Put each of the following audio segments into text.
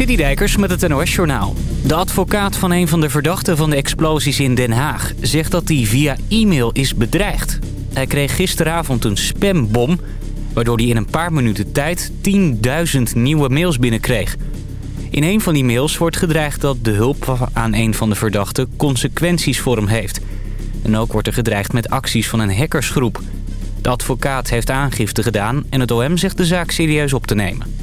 Citydijkers met het NOS Journaal. De advocaat van een van de verdachten van de explosies in Den Haag... zegt dat hij via e-mail is bedreigd. Hij kreeg gisteravond een spambom... waardoor hij in een paar minuten tijd 10.000 nieuwe mails binnenkreeg. In een van die mails wordt gedreigd dat de hulp aan een van de verdachten... consequenties voor hem heeft. En ook wordt er gedreigd met acties van een hackersgroep. De advocaat heeft aangifte gedaan... en het OM zegt de zaak serieus op te nemen.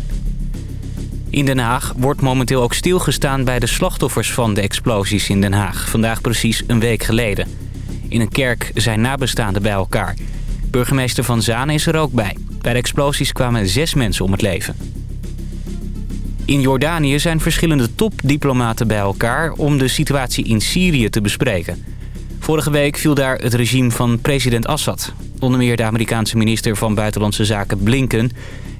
In Den Haag wordt momenteel ook stilgestaan bij de slachtoffers van de explosies in Den Haag. Vandaag precies een week geleden. In een kerk zijn nabestaanden bij elkaar. Burgemeester Van Zaan is er ook bij. Bij de explosies kwamen zes mensen om het leven. In Jordanië zijn verschillende topdiplomaten bij elkaar om de situatie in Syrië te bespreken. Vorige week viel daar het regime van president Assad. Onder meer de Amerikaanse minister van Buitenlandse Zaken Blinken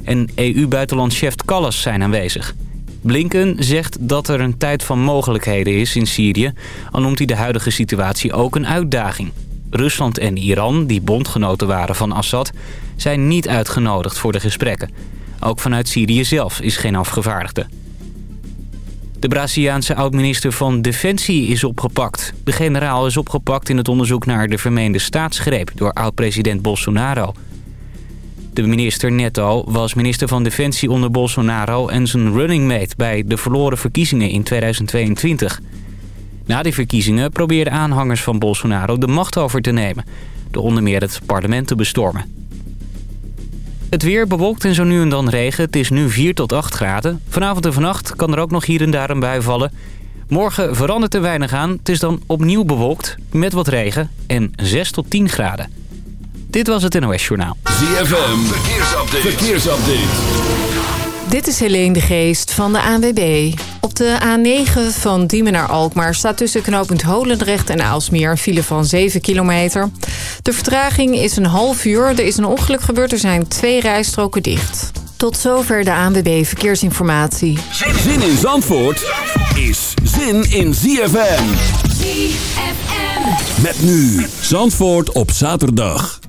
en EU-buitenlandchef Callas zijn aanwezig. Blinken zegt dat er een tijd van mogelijkheden is in Syrië... al noemt hij de huidige situatie ook een uitdaging. Rusland en Iran, die bondgenoten waren van Assad... zijn niet uitgenodigd voor de gesprekken. Ook vanuit Syrië zelf is geen afgevaardigde. De Braziliaanse oud-minister van Defensie is opgepakt. De generaal is opgepakt in het onderzoek naar de vermeende staatsgreep... door oud-president Bolsonaro... De minister Netto was minister van Defensie onder Bolsonaro... en zijn running mate bij de verloren verkiezingen in 2022. Na die verkiezingen probeerden aanhangers van Bolsonaro de macht over te nemen... door onder meer het parlement te bestormen. Het weer bewolkt en zo nu en dan regen. Het is nu 4 tot 8 graden. Vanavond en vannacht kan er ook nog hier en daar een bui vallen. Morgen verandert er weinig aan. Het is dan opnieuw bewolkt met wat regen en 6 tot 10 graden. Dit was het NOS Journaal. ZFM, verkeersupdate. verkeersupdate. Dit is Helene de Geest van de ANWB. Op de A9 van Diemen naar Alkmaar staat tussen knooppunt Holendrecht en Aalsmeer een file van 7 kilometer. De vertraging is een half uur. Er is een ongeluk gebeurd. Er zijn twee rijstroken dicht. Tot zover de ANWB Verkeersinformatie. Zin in Zandvoort is zin in ZFM. ZFM. Met nu Zandvoort op zaterdag.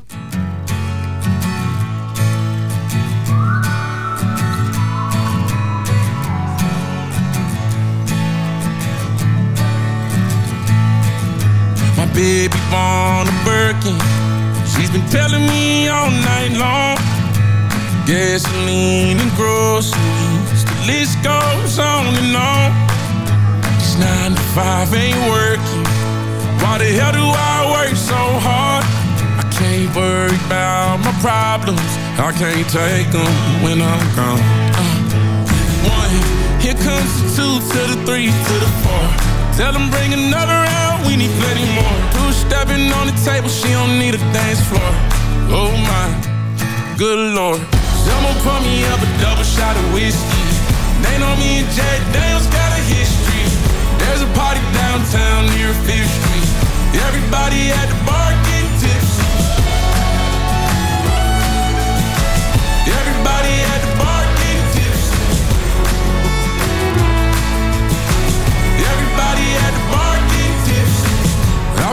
Baby born a Birkin. She's been telling me all night long. Gasoline and groceries. The list goes on and on. This nine to five ain't working. Why the hell do I work so hard? I can't worry about my problems. I can't take them when I'm gone. Uh, one, here comes the two to the three to the four. Tell them bring another round, we need plenty more. Two stepping on the table, she don't need a dance floor. Oh my, good lord. Someone pour me up a double shot of whiskey. They know me and Jack Daniels got a history. There's a party downtown near Fifth Street. Everybody at the bar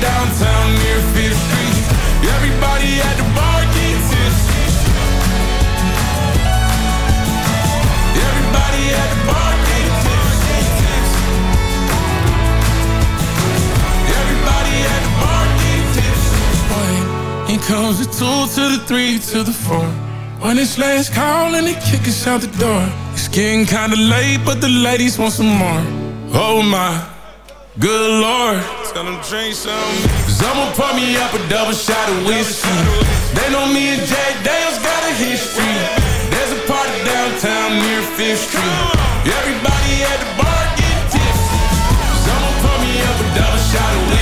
downtown near Fifth Street. Everybody at the bar getting tipsy. Everybody at the bar getting tipsy. Everybody at the bar getting tipsy. Here comes the two to the three to the four. When it's last call and they kick us out the door. It's getting kinda late, but the ladies want some more. Oh my, good lord. Tell them drink some. Someone pour me up a double shot of whiskey. They know me and Jack Daniels got a history. There's a party downtown near Fifth Street. Everybody at the bar getting tipsy. Someone pour me up a double shot of whiskey.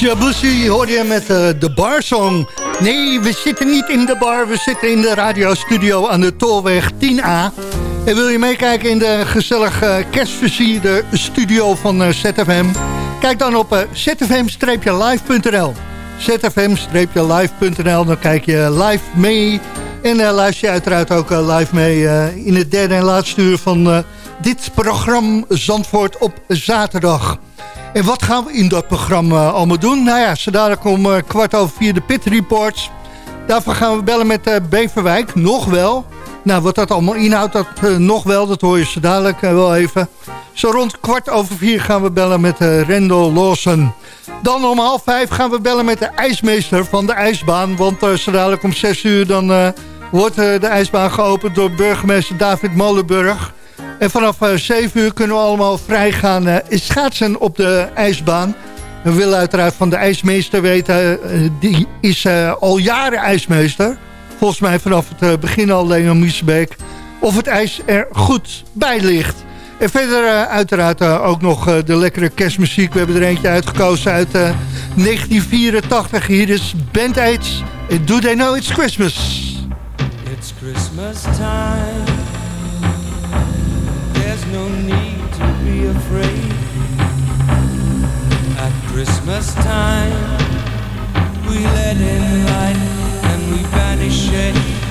Jabusi hoor je met uh, de barsong. Nee, we zitten niet in de bar, we zitten in de radiostudio aan de Tolweg 10A. En wil je meekijken in de gezellige kerstversierde studio van uh, ZFM? Kijk dan op uh, zfm-live.nl zfm-live.nl, dan kijk je live mee. En luister je uiteraard ook live mee in het derde en laatste uur van dit programma Zandvoort op zaterdag. En wat gaan we in dat programma allemaal doen? Nou ja, zo dadelijk om uh, kwart over vier de Pit Reports. Daarvoor gaan we bellen met uh, Beverwijk, nog wel. Nou, wat dat allemaal inhoudt, dat uh, nog wel, dat hoor je zo dadelijk wel even. Zo rond kwart over vier gaan we bellen met Rendel Lawson. Dan om half vijf gaan we bellen met de ijsmeester van de ijsbaan. Want zo dadelijk om zes uur dan wordt de ijsbaan geopend door burgemeester David Molenburg. En vanaf 7 eh, uur kunnen we allemaal vrij gaan uh, schaatsen op de ijsbaan. We willen uiteraard van de ijsmeester weten. Uh, die is al jaren ijsmeester. Volgens mij vanaf het begin al Leon Miesbeek. Of het ijs er goed bij ligt. En verder uiteraard ook nog de lekkere kerstmuziek. We hebben er eentje uitgekozen uit 1984. Hier is Band Aids. Do They Know It's Christmas? It's Christmas time. No need to be afraid. At Christmas time, we let in light and we banish shade.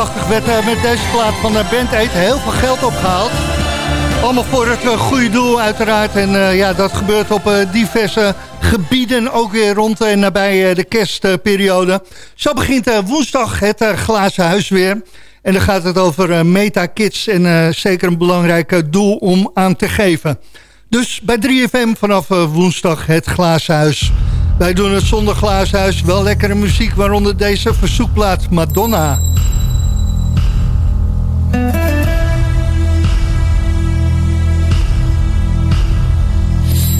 80 werd eh, met deze plaat van de Band Aid heel veel geld opgehaald. Allemaal voor het eh, goede doel uiteraard. En ja, dat gebeurt op diverse gebieden. Ook weer rond en nabij de kerstperiode. Zo begint woensdag het glazen huis weer. En dan gaat het over Meta Kids. En zeker een belangrijk doel om aan te geven. Dus bij 3FM vanaf woensdag het glazen huis. Wij doen het zonder glaashuis. Wel lekkere muziek, waaronder deze verzoekplaat Madonna.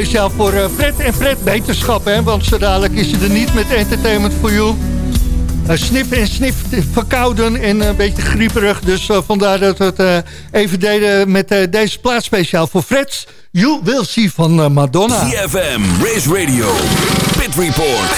speciaal voor eh, Fred en Fred beterschap, hè? Want zo dadelijk is ze er niet met Entertainment for You. Uh, snif en snif, verkouden en eh, een beetje grieperig. Dus vandaar dat we het even deden met deze plaats speciaal voor Fred. You Will See van Madonna. CFM, Race Radio, Pit Report.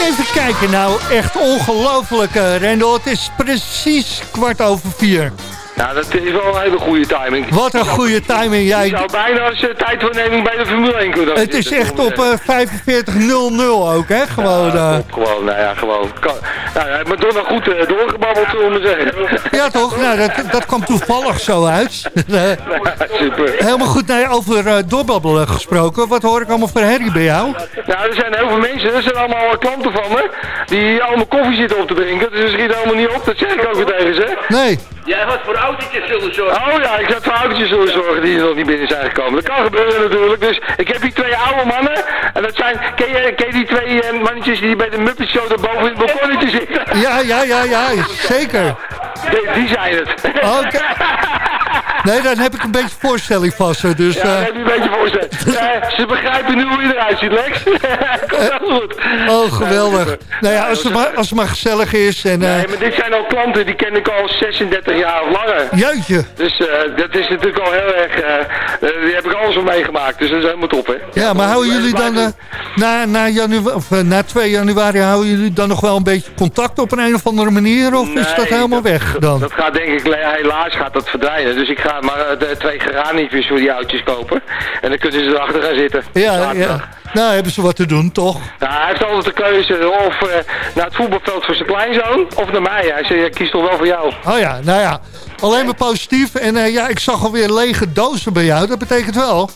Even kijken nou, echt ongelooflijk, Rendel. Het is precies kwart over vier. Nou, dat is wel een hele goede timing. Wat een goede timing. Ja, Je ik- zou bijna als uh, tijdverneming bij de Formule 1 kunnen het is echt op eh, eh 45.00 ook, hè? Gewoon. ja, eh, gewoon, nou ja, gewoon. Kan, nou, hij heeft nog goed doorgebabbeld, zullen we zeggen. ja, toch? Nou, dat, dat kwam toevallig zo uit. Eh, Super. Helemaal goed. Nee, over eh, doorbabbelen gesproken. Wat hoor ik allemaal voor herrie bij jou? Nou, er zijn heel veel mensen, er zijn allemaal klanten van me, die allemaal koffie zitten op te drinken. Dus ze schieten helemaal niet op, dat zeg ik ook weer tegen ze. Nee. Jij had voor autootjes zullen zorgen. Oh ja, ik zat voor autootjes zullen zorgen die er nog niet binnen zijn gekomen. Dat kan gebeuren natuurlijk. Dus ik heb hier twee oude mannen. En dat zijn, ken je, ken je die twee eh, mannetjes die bij de Muppet Show daar boven in het balkonnetje zitten? Ja, ja, ja, ja. Zeker. Die, die zijn het. Oké. Nee, daar heb ik een beetje voorstelling van ze. Dus, Ja, eh, heb je een beetje voorstellen. Eh, ze begrijpen nu hoe je eruit ziet, Lex. Komt wel goed. oh, geweldig. Nou ja, als het maar, als het maar gezellig is. En, eh, Nee, maar dit zijn al klanten, die ken ik al 36 jaar of langer. Jeutje. Dus eh, dat is natuurlijk al heel erg, eh eh, die heb ik alles al meegemaakt, dus dat is helemaal top, hè. Ja, maar houden jullie dan eh, na, na, januari, of, eh, na 2 januari houden jullie dan nog wel een beetje contact op een, een of andere manier? Of is dat helemaal weg dan? Dat gaat denk ik, helaas gaat dat verdwijnen. Dus ik ga maar eh, de twee geranietjes voor die oudjes kopen. En dan kunnen ze erachter gaan zitten. ja, ja. Nou, hebben ze wat te doen, toch? Nou, hij heeft altijd de keuze of eh, naar het voetbalveld voor zijn kleinzoon of naar mij. Hij zei, ik kies toch wel voor jou. Oh ja, nou ja. Alleen maar positief. En eh, ja, ik zag alweer lege dozen bij jou. Dat betekent wel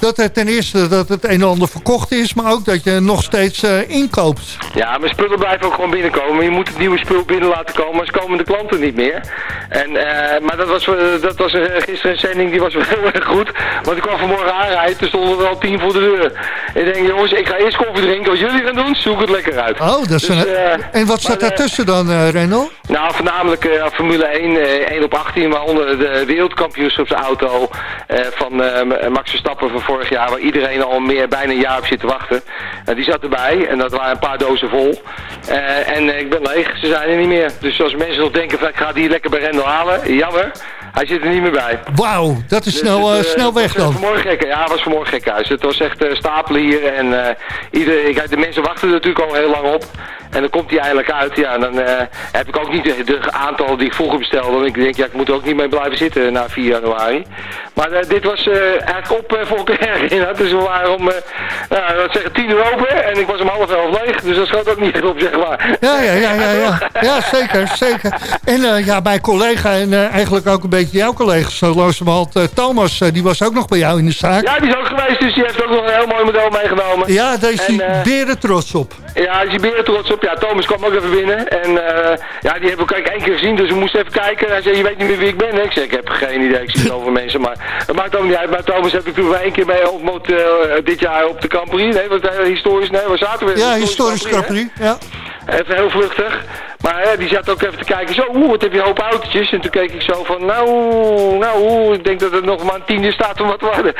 dat er ten eerste dat het een en ander verkocht is... maar ook dat je nog steeds eh, inkoopt. Ja, mijn spullen blijven ook gewoon binnenkomen. Je moet het nieuwe spul binnen laten komen, anders komen de klanten niet meer. En, eh, maar dat was, eh, dat was gisteren een zending, die was wel heel erg goed. Want ik kwam vanmorgen aanrijden, toen stonden er al tien voor de deur. Ik denk, jongens, ik ga eerst koffie drinken. Wat jullie gaan doen, zoek het lekker uit. Oh, dat is Dus, een... en wat eh, daartussen dan, eh Rendel? Nou, voornamelijk Formule 1, eh 1 op 18, waaronder de wereldkampioenschapsauto van Max Verstappen van vorig jaar, waar iedereen al meer bijna een jaar op zit te wachten. Eh, die zat erbij en dat waren een paar dozen vol. Eh, en eh, ik ben leeg, ze zijn er niet meer. Dus als mensen nog denken van ik ga die lekker bij Rendel halen, jammer, hij zit er niet meer bij. Wauw, dat is Dus snel, het, eh, snel weg dan. Vanmorgen gek, ja, het was vanmorgen gek huis. Het was echt eh, stapelen hier en eh ieder, kijk, de mensen wachten er natuurlijk al heel lang op. En dan komt hij eindelijk uit. Ja, en dan eh, heb ik ook niet de, de aantallen die ik vroeger bestelde. Want ik denk, ja, ik moet er ook niet mee blijven zitten na 4 januari. Maar eh, dit was eh, eigenlijk op voor elkaar. Dus we waren om, nou, wat zeggen, 10 uur open. En ik was om half elf leeg. Dus dat schoot ook niet echt op, zeg maar. Ja, ja, ja, ja, ja. Ja, zeker, zeker. En ja, mijn collega en eigenlijk ook een beetje jouw collega, zo langzamerhand, Thomas, die was ook nog bij jou in de zaak. Ja, die is ook geweest. Dus die heeft ook nog een heel mooi model meegenomen. Ja, daar is hij beren trots op. Ja, hij beren trots op. Ja, Thomas kwam ook even binnen. En eh, ja, die hebben we kijk, één keer gezien, dus we moesten even kijken. Hij zei, je weet niet meer wie ik ben. hè? Ik zei, ik heb geen idee. Ik zie zoveel mensen, maar het maakt ook niet uit. Maar Thomas heb ik toen wel één keer mee ontmoet eh, dit jaar op de Camperie. Nee, wat eh, historisch. Nee, waar zaten we? Ja, historisch Capri. Ja. Even heel vluchtig. Maar hè, die zat ook even te kijken. Zo, oeh, wat heb je een hoop autootjes. En toen keek ik zo van, nou, nou, ik denk dat er nog maar een tiende staat om wat te worden.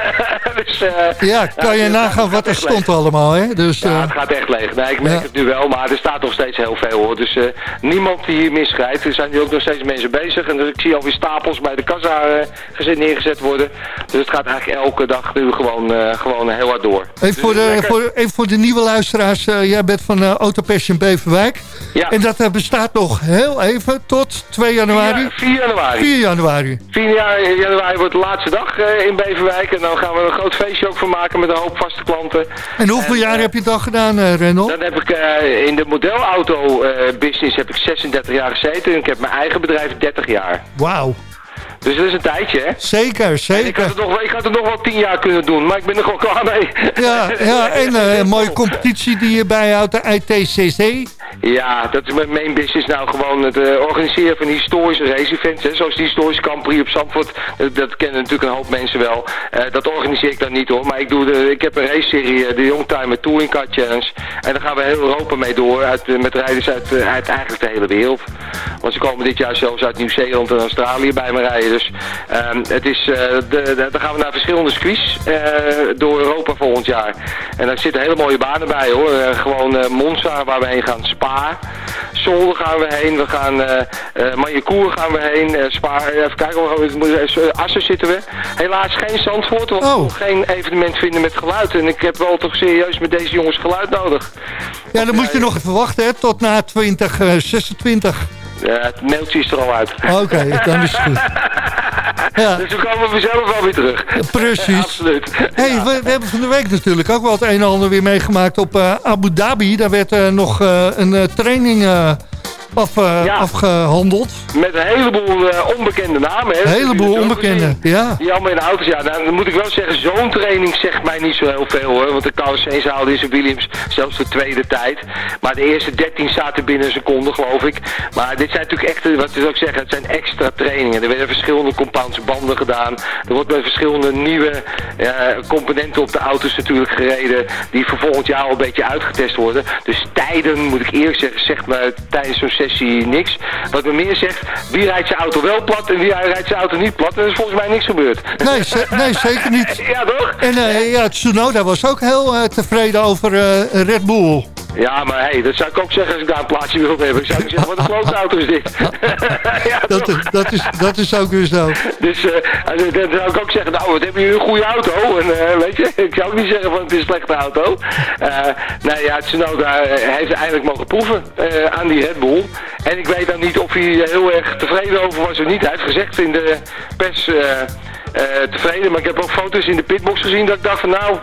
dus, eh, ja, kan je het nagaan wat er stond allemaal, hè? Dus, ja, eh, het gaat echt leeg. Nee, ik merk Ja. het nu wel, maar er staat nog steeds heel veel hoor. Dus eh, niemand die hier misgrijpt. Er zijn nu ook nog steeds mensen bezig. En dus ik zie alweer stapels bij de kassa gezet, neergezet worden. Dus het gaat eigenlijk elke dag nu gewoon, gewoon heel hard door. even, voor Dus de, lekker. voor, even voor de nieuwe luisteraars, jij bent van Autopassion Beverwijk. Ja. En dat eh, bestaat nog heel even tot 2 januari. 4, 4 januari. 4 januari. 4 ja- januari wordt de laatste dag eh, in Beverwijk. En dan gaan we een groot feestje ook van maken met een hoop vaste klanten. En hoeveel En, jaar eh, heb je dat gedaan, eh Rendel? Dan heb ik eh, in de modelauto eh, business heb ik 36 jaar gezeten. En ik heb mijn eigen bedrijf 30 jaar. Wauw. Dus dat is een tijdje, hè? Zeker, Ik had, zeker. het nog, ik had het nog wel tien jaar kunnen doen, maar ik ben er gewoon klaar mee. Ja, ja en eh, een mooie competitie die je bijhoudt, de ITCC. Ja, dat is mijn main business nou gewoon het eh, organiseren van historische race-events. Hè, zoals die historische Grand op Zandvoort. Dat kennen natuurlijk een hoop mensen wel. Eh, dat organiseer ik dan niet hoor. Maar ik, doe ik heb een race-serie, eh, de Youngtimer Touring Car Challenge. En daar gaan we heel Europa mee door. Uit, met rijders uit, uit eigenlijk de hele wereld. Want ze komen dit jaar zelfs uit Nieuw-Zeeland en Australië bij me rijden. Dus ehm, het is, de, de- dan gaan we naar verschillende circuits door Europa volgend jaar. En daar zitten hele mooie banen bij hoor. Gewoon Monza waar we heen gaan. Spa. Zolder gaan we heen. We gaan eh Majecour gaan we heen. Spa. Even kijken. eh, Assen zitten we. Helaas geen Zandvoort. Want Oh. geen evenement vinden met geluid. En ik heb wel toch serieus met deze jongens geluid nodig. Ja, dan moet je nog even wachten hè, tot na 2026. Ja, het mailtje is er al uit. Oké, dan is het goed. Ja, Dus we komen vanzelf wel weer terug. precies. Absoluut. Hey, we, we hebben van de week natuurlijk ook wel het een en ander weer meegemaakt op eh, Abu Dhabi. Daar werd eh, nog eh, een training af, eh, Ja. afgehandeld. Met een heleboel eh, onbekende namen. Hè. Een heleboel gezien. ja. Die allemaal in de auto's. Ja, nou, dan moet ik wel zeggen, zo'n training zegt mij niet zo heel veel hoor. Want de Carlos Sainz haalde in zijn Williams zelfs de tweede tijd. Maar de eerste 13 zaten binnen een seconde, geloof ik. Maar dit zijn natuurlijk echt, wat ik ook zeggen, het zijn extra trainingen. Er werden verschillende compounds banden gedaan. Er wordt met verschillende nieuwe eh, componenten op de auto's natuurlijk gereden. Die voor volgend jaar al een beetje uitgetest worden. Dus tijden, moet ik eerlijk zeggen, zegt me tijdens zo'n sessie niks. Wat me meer zegt, wie rijdt zijn auto wel plat en wie rijdt zijn auto niet plat. En er is volgens mij niks gebeurd. Nee, nee zeker niet. Ja, toch? En eh, ja, Tsunoda was ook heel eh, tevreden over eh, Red Bull. Ja, maar hey, dat zou ik ook zeggen als ik daar een plaatsje wil hebben. Ik zou ook zeggen, wat een auto is dit. ja, Dat, is- dat, is, dat is ook weer zo. Dus eh, dan zou ik ook zeggen, nou, wat hebben jullie een goede auto? En eh, weet je, ik zou ook niet zeggen van het is een slechte auto. Eh nou ja, Tsunoda heeft eindelijk mogen proeven aan die Red Bull. En ik weet dan niet of hij heel erg tevreden over was of niet. Hij heeft gezegd in de pers... eh, tevreden, maar ik heb ook foto's in de pitbox gezien dat ik dacht van nou,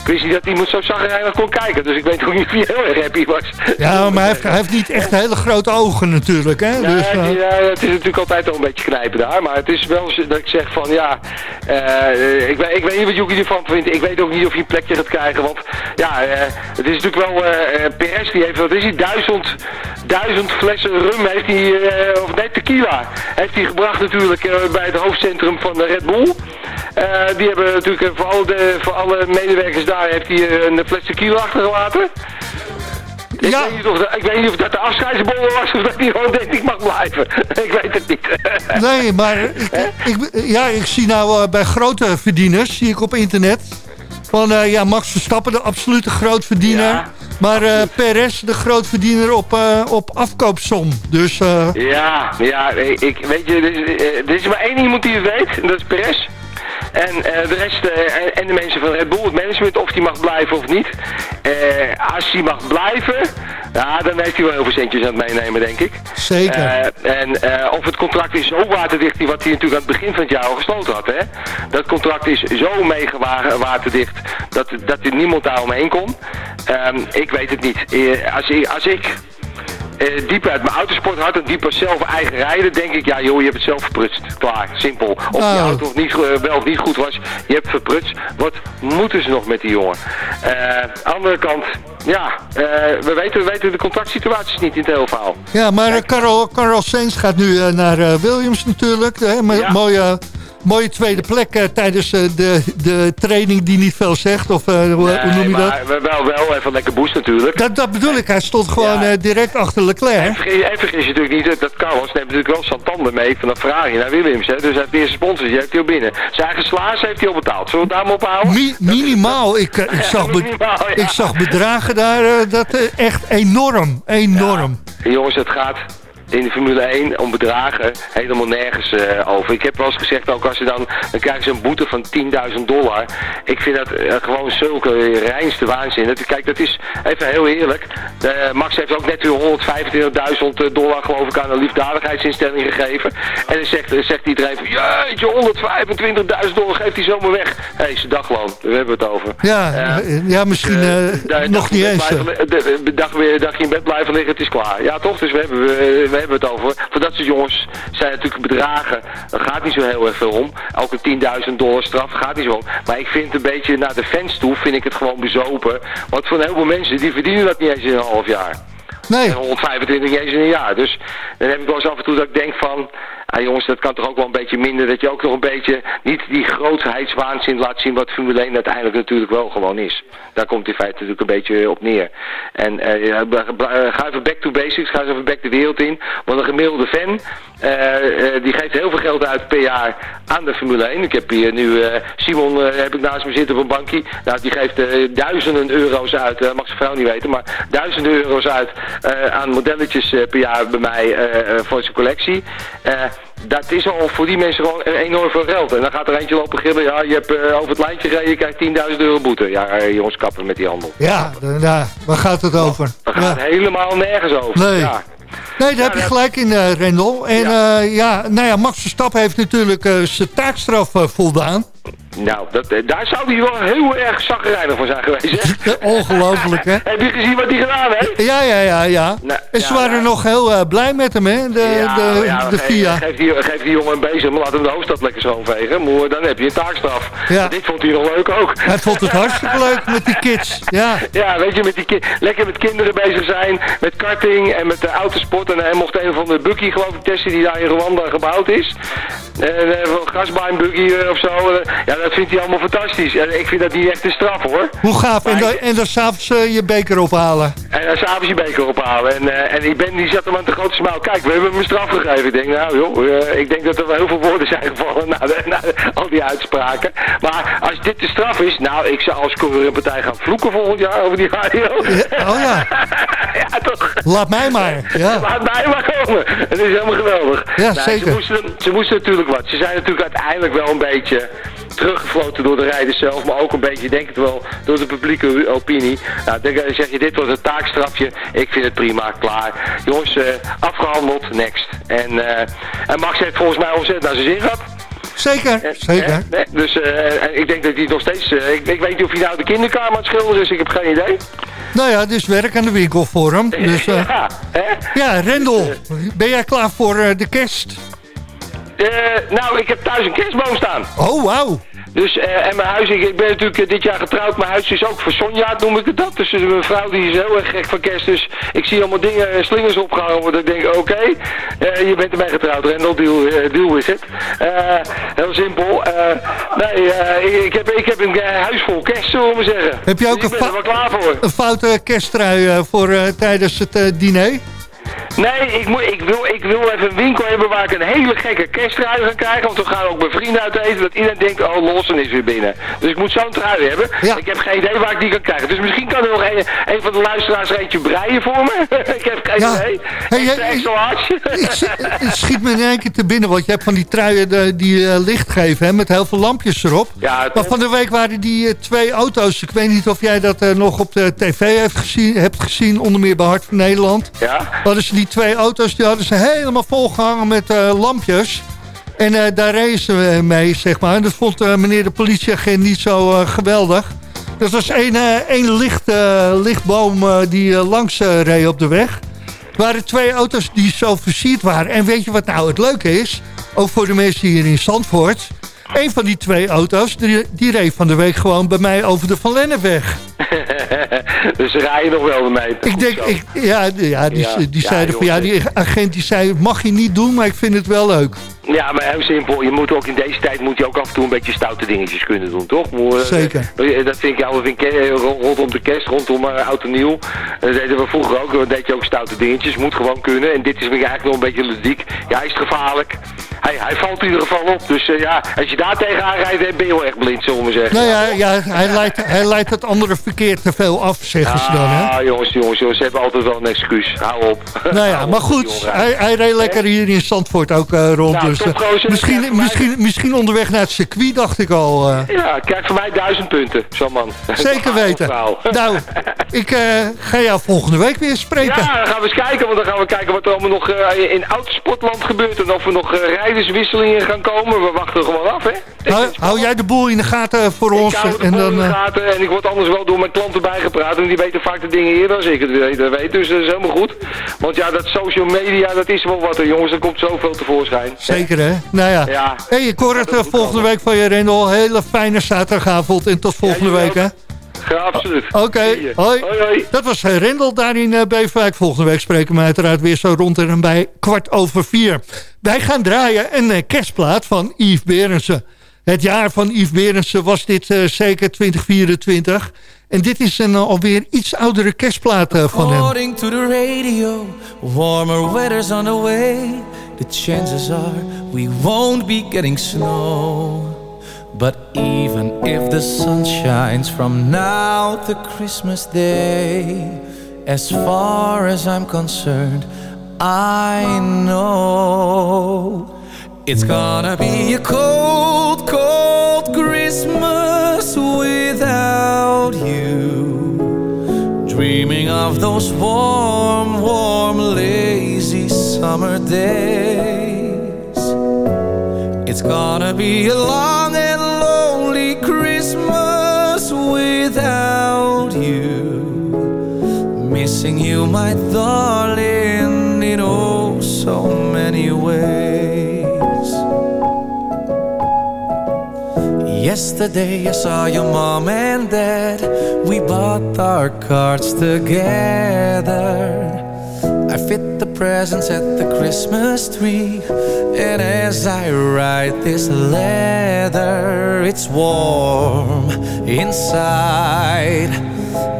ik wist niet dat iemand zo zagrijnig kon kijken. Dus ik weet ook niet hij heel erg happy was. Ja, maar hij heeft, hij heeft niet echt hele grote ogen natuurlijk. Hè? Ja, Dus, eh, ja, het is natuurlijk altijd al een beetje knijpen daar. Maar het is wel zo dat ik zeg van ja, eh, ik, weet, ik weet niet wat Joekie ervan vindt. Ik weet ook niet of hij een plekje gaat krijgen. Want ja, het is natuurlijk wel PS die heeft, wat is hij, duizend, duizend flessen rum heeft hij, of nee, tequila, heeft hij gebracht natuurlijk bij het hoofdcentrum van de Red Bull. Eh, die hebben natuurlijk eh, voor alle, de, voor alle medewerkers daar heeft hij eh, een tequila achtergelaten. Ik, Ja. weet niet of dat, ik weet niet of dat de afscheidsborrel was of dat hij gewoon denkt ik mag blijven. ik weet het niet. Nee, maar ik, ik, ja, ik zie nou bij grote verdieners, zie ik op internet... van ja, Max Verstappen de absolute grootverdiener... Ja. Maar eh Perez de grootverdiener op, eh, op afkoopsom. Dus eh, ja, ja, ik, weet je, er is, er maar één iemand die het weet, en dat is Perez. En eh, de rest, eh, en, de mensen van Red Bull, het management, of die mag blijven of niet. Eh, als hij mag blijven, ja, dan heeft hij wel heel veel centjes aan het meenemen, denk ik. zeker. En of het contract is zo waterdicht, die wat hij natuurlijk aan het begin van het jaar al gesloten had. Hè? Dat contract is zo mega wa- waterdicht dat, dat er niemand daar omheen kon. Ehm, ik weet het niet. Als, ik, als ik eh, diep uit mijn autosport had en diep uit zelf eigen rijden, denk ik, ja joh, je hebt het zelf verprutst. Klaar, simpel. Of die auto of niet, eh, wel of niet goed was, je hebt verprutst. Wat moeten ze nog met die jongen? Eh, andere kant, ja, we, weten, we weten de contractsituaties niet in het hele verhaal. Ja, maar eh, Carl, Sainz gaat nu naar Williams natuurlijk. Hè? Ja. Mooie, mooie tweede plek eh, tijdens eh, de, de training die niet veel zegt. Of eh, hoe, hoe noem je dat? maar we- wel, wel even lekker boost natuurlijk. dat? Dat bedoel ik. Hij stond gewoon Ja. direct achter Leclerc. en vergeet je natuurlijk niet dat- Carlos neemt natuurlijk wel Santander mee van de Ferrari naar Williams. Hè? Dus hij heeft de eerste sponsor, die heeft hij al binnen. Zijn eigen slaas heeft hij al betaald. Zullen we het daar maar ophouden? Mi- minimaal. Ik, ik, zag be- minimaal, ja. ik zag bedragen daar. dat echt enorm. Enorm. Jongens, het gaat in de Formule 1 om bedragen helemaal nergens eh, over. Ik heb wel eens gezegd, ook als ze dan, dan krijgen ze een boete van 10.000 dollar. Ik vind dat eh, gewoon zulke reinste waanzin. Dat, kijk, dat is even heel eerlijk. Eh, Max heeft ook net weer 125.000 dollar geloof ik aan een liefdadigheidsinstelling gegeven. En dan zegt, zegt iedereen van, jeetje, 125.000 dollar geeft hij zomaar weg. Hé, hey, zijn dagloon, daar hebben we het over. Ja, Ja. misschien nog dag niet eens. dag weer dag in bed blijven liggen, het is klaar. Ja toch? Dus we hebben, we, we hebben het over. Voor dat soort jongens zijn natuurlijk bedragen, daar gaat niet zo heel erg veel om. Ook een 10.000 dollar straf gaat niet zo om. Maar ik vind het een beetje naar de fans toe, vind ik het gewoon bezopen. Want voor een heleboel mensen, die verdienen dat niet eens in een half jaar. Nee, En 125 niet eens in een jaar. Dus dan heb ik wel eens af en toe dat ik denk van... Ah jongens, dat kan toch ook wel een beetje minder. Dat je ook nog een beetje niet die grootheidswaanzin laat zien wat Formule 1 uiteindelijk natuurlijk wel gewoon is. Daar komt in feite natuurlijk een beetje op neer. En ja, eh, ga even back to basics, ga eens even back de wereld in. Want een gemiddelde fan, eh, die geeft heel veel geld uit per jaar aan de Formule 1. Ik heb hier nu Simon heb ik naast me zitten op een. Nou, die geeft duizenden euro's uit, eh, mag zijn vrouw niet weten, maar duizenden euro's uit aan modelletjes per jaar bij mij voor zijn collectie. Dat is al voor die mensen gewoon enorm veel geld. En dan gaat er eentje lopen gillen, ja, je hebt eh, over het lijntje gereden, je krijgt 10.000 euro boete. Ja, eh, jongens, kappen met die handel. ja, da- daar, waar gaat het over? Daar gaat Ja. helemaal nergens over. Nee. Ja. Nee, daar heb je gelijk in, eh Rendel. En ja. ja, nou ja, Max Verstappen heeft natuurlijk zijn taakstraf voldaan. Nou, dat, eh, daar zou hij wel heel erg zagrijnig voor zijn geweest, hè? Ongelooflijk, hè? Heb je gezien wat hij gedaan heeft? Ja, ja, ja, ja. Nou, en ze ja, waren ja. nog heel eh, blij met hem, hè? De, ja, de, ja, de geef. Geef die, geef die jongen een bezem, laat hem de hoofdstad lekker schoonvegen. Maar dan heb je een taakstraf. Ja. Dit vond hij nog leuk ook. Hij vond het hartstikke leuk met die kids. Ja, Ja, weet je, met die lekker met kinderen bezig zijn, met karting en met de autosport. En hij mocht een van de buggy, geloof ik, testen die daar in Rwanda gebouwd is. En uh, eh, of zo. Ja, dat vindt hij allemaal fantastisch. En ik vind dat niet echt een straf, hoor. hoe gaaf. En, dan, ik- en dan s'avonds eh, je beker ophalen. En dan s'avonds je beker ophalen. En, eh, en die Ben die zat hem aan de grote smaal. Kijk, we hebben hem een straf gegeven. Ik denk, nou joh, eh, ik denk dat er wel heel veel woorden zijn gevallen na, de, na de- al die uitspraken. Maar als dit de straf is, nou, ik zou als partij gaan vloeken volgend jaar over die radio. Ja, oh ja. ja, toch? Laat mij maar. Ja. Laat mij maar komen. Het is helemaal geweldig. Ja, Nou, zeker. Ze moesten, ze moesten natuurlijk wat. Ze zijn natuurlijk uiteindelijk wel een beetje teruggefloten door de rijders zelf, maar ook een beetje, denk ik wel, door de publieke opinie. Nou, dan zeg je, dit wordt een taakstrafje. Ik vind het prima, klaar. Jongens, eh, afgehandeld, next. En, eh, en Max heeft volgens mij ontzettend naar zijn zin gehad. Zeker, Eh, zeker. dus eh, ik denk dat hij nog steeds... eh, ik, ik weet niet of hij nou de kinderkamer aan het schilderen is, ik heb geen idee. Nou ja, dus werk aan de winkel voor hem. Dus, eh, ja, hè? ja, Rendel, ben jij klaar voor de kerst? Eh, nou, ik heb thuis een kerstboom staan. Oh, wauw. Dus, eh, en mijn huis, ik, ik ben natuurlijk eh, dit jaar getrouwd. Mijn huis is ook versonjaard, noem ik het dat. Dus eh, mijn vrouw die is heel erg gek van kerst. Dus ik zie allemaal dingen, eh, slingers opgehangen worden. Ik denk, oké, je bent ermee getrouwd, Rendel, deal, deal it. Eh, heel simpel. Nee, ik, ik heb, ik heb een huis vol kerst, zullen we maar zeggen. Heb je ook Dus een ben er fa- klaar voor. Een foute kersttrui voor tijdens het diner? Nee, ik, moet, ik, wil, ik wil even een winkel hebben waar ik een hele gekke kersttrui ga krijgen. Want we gaan ook met vrienden uit eten. Dat iedereen denkt, oh, Lawson is weer binnen. Dus ik moet zo'n trui hebben. Ja. Ik heb geen idee waar ik die kan krijgen. Dus misschien kan er nog een, een van de luisteraars er eentje breien voor me. ik heb geen Ja. idee. Hey. Ik, s- het schiet me in één keer te binnen, want je hebt van die truien eh, die eh, licht geven, hè, met heel veel lampjes erop. Ja, Maar van de week waren die eh, twee auto's, ik weet niet of jij dat nog op de tv heeft gezien, hebt gezien, onder meer bij Hart van Nederland. Ja? Die twee auto's, die hadden ze helemaal volgehangen met eh, lampjes. En eh, daar reden ze mee, zeg maar. En dat vond eh, meneer de politieagent niet zo geweldig. Dat was één, één licht, lichtboom die langs reed op de weg. Er waren twee auto's die zo versierd waren. En weet je wat nou het leuke is? Ook voor de mensen hier in Zandvoort. Een van die twee auto's, die, die reed van de week gewoon bij mij over de Van Lennepweg. dus ze rijden nog wel mee. Ik Goed denk, ik, ja, ja, die, die Ja, zeiden van ja, die agent die zei, mag je niet doen, maar ik vind het wel leuk. Ja, maar heel simpel. Je moet ook in deze tijd moet je ook af en toe een beetje stoute dingetjes kunnen doen, toch? Maar, eh, Zeker. eh, Dat vind ik, ja, dat vind ik eh, ro- rondom de kerst, rondom uh, oud en nieuw. Dat deden we vroeger ook. Dan deed je ook stoute dingetjes. Moet gewoon kunnen. En dit is eigenlijk nog een beetje ludiek. Ja, hij is gevaarlijk. Hij, hij valt in ieder geval op. Dus eh, ja, als je daar tegenaan rijdt, eh, ben je wel echt blind, zullen we zeggen. Nou ja, ja hij, leidt, hij leidt het andere verkeer te veel af, zeggen ze dan. Hè? Ah, jongens, jongens, jongens, ze hebben altijd wel een excuus. Hou op. Nou ja, maar goed, hij, hij reed lekker hier in Zandvoort ook eh, rond. Nou, misschien, mij- misschien, misschien onderweg naar het circuit, dacht ik al. eh. Ja, krijg voor mij duizend punten, zo'n man. zeker weten. Nou, ik eh, ga jou volgende week weer spreken. Ja, dan gaan we eens kijken, want dan gaan we kijken wat er allemaal nog eh, in autosportland gebeurt. En of er nog rijderswisselingen gaan komen. We wachten gewoon af, hè. Hou, hou jij de boel in de gaten voor Ik ons? hou het en en dan, in de gaten en ik word anders wel door mijn klanten bijgepraat. En die weten vaak de dingen eerder dan ik het weet. dat weet. Dus dat is helemaal goed. Want ja, dat social media, dat is wel wat er jongens. Er komt zoveel tevoorschijn. zeker hè? Nou ja. Ja. Hey, ik hoor het eh, volgende week van je Rendel. Hele fijne zaterdagavond en tot volgende week hè? Ja, absoluut. Oké, hoi. Hoi, hoi. Dat was eh, Rendel daar in eh, Beverwijk. Volgende week spreken we uiteraard weer zo rond en bij kwart over vier. Wij gaan draaien een eh, kerstplaat van Yves Berensen. Het jaar van Yves Berensen was dit eh, zeker 2024. En dit is een alweer iets oudere kerstplaat van hem. According to the radio, warmer weather's on the way. The chances are we won't be getting snow. But even if the sun shines from now to Christmas Day, as far as I'm concerned, I know it's gonna be a cold, cold Christmas without you. Dreaming of those warm, warm, lazy summer days. It's gonna be a long and lonely Christmas without you. Missing you, my darling, in oh so many ways. Yesterday I saw your mom and dad. We bought our cards together. The presents at the Christmas tree. And as I write this letter, it's warm inside.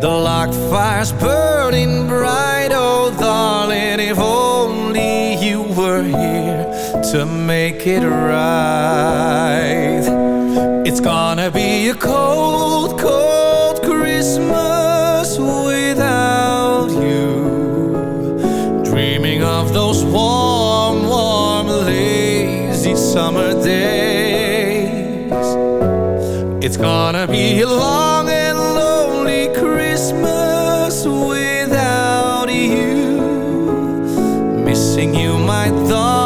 The log fire's burning bright. Oh, darling, if only you were here to make it right. It's gonna be a cold, cold Christmas Dreaming of those warm, warm, lazy summer days. It's gonna be a long and lonely Christmas without you. Missing you, my darling,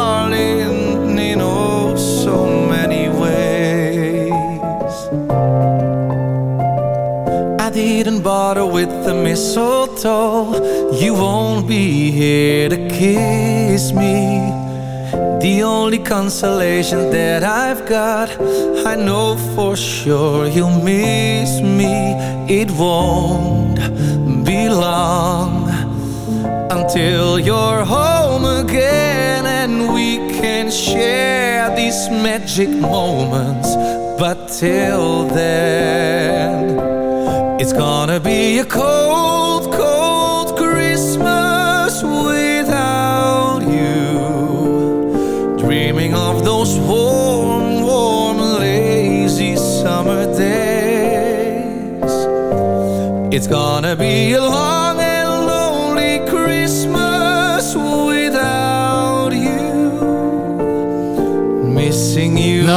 with the mistletoe. You won't be here to kiss me. The only consolation that I've got, I know for sure you'll miss me. It won't be long until you're home again and we can share these magic moments. But till then, it's gonna be a cold, cold Christmas without you. Dreaming of those warm, warm, lazy summer days. It's gonna be a long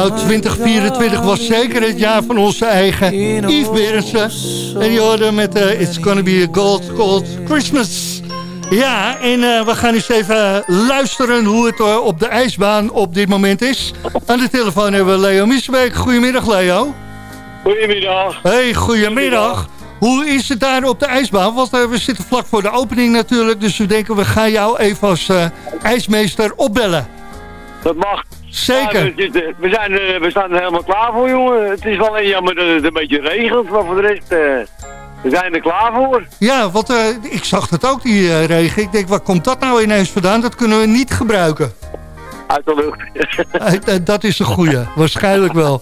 Nou, 2024 was zeker het jaar van onze eigen Yves Berendsen. En die hoorde met eh, It's Gonna Be a Gold, Gold Christmas. Ja, en eh, we gaan eens even luisteren hoe het eh, op de ijsbaan op dit moment is. Aan de telefoon hebben we Leo Misbeek. Goedemiddag, Leo. Goedemiddag. Hey, goedemiddag. Hoe is het daar op de ijsbaan? Want we zitten vlak voor de opening natuurlijk. Dus we denken, we gaan jou even als ijsmeester opbellen. Dat mag. Zeker. Ja, we, zijn, eh, we staan er helemaal klaar voor, jongen. Het is wel een jammer dat het een beetje regent, maar voor de rest, eh, we zijn er klaar voor. Ja, want eh, ik zag het ook, die regen. Ik denk, waar komt dat nou ineens vandaan? Dat kunnen we niet gebruiken. Uit de lucht. Dat is een goeie, waarschijnlijk wel.